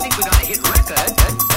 think we're gonna hit record.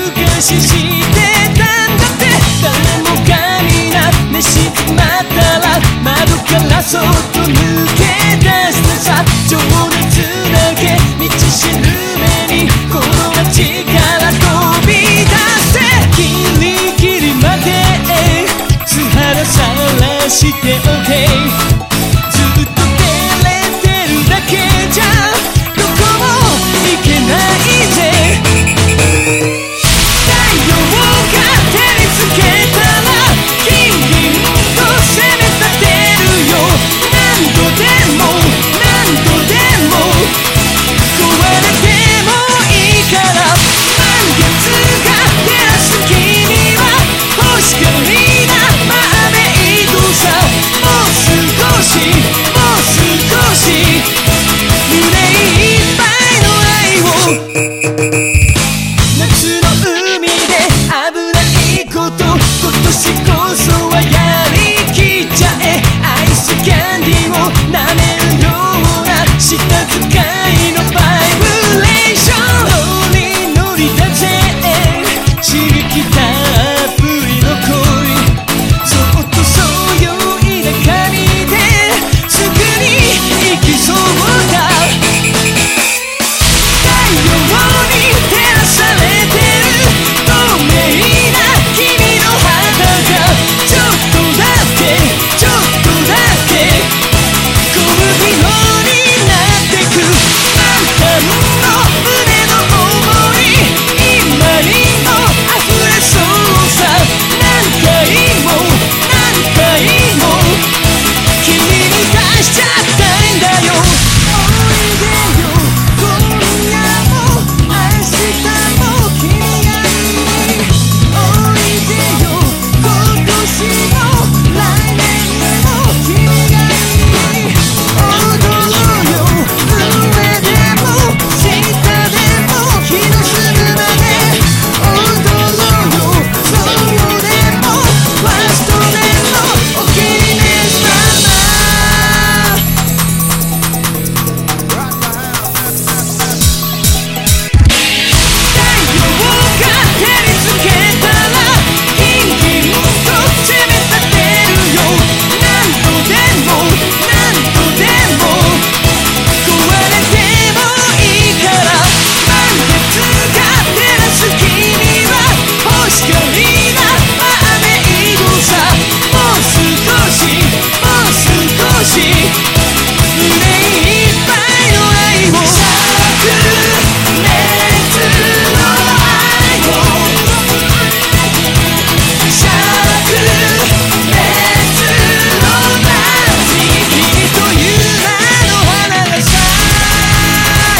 だ誰もが皆寝しまったら窓からそっと抜け skin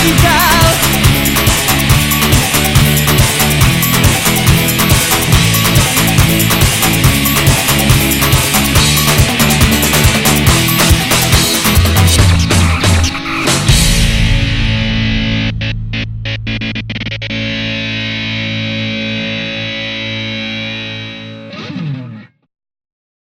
いた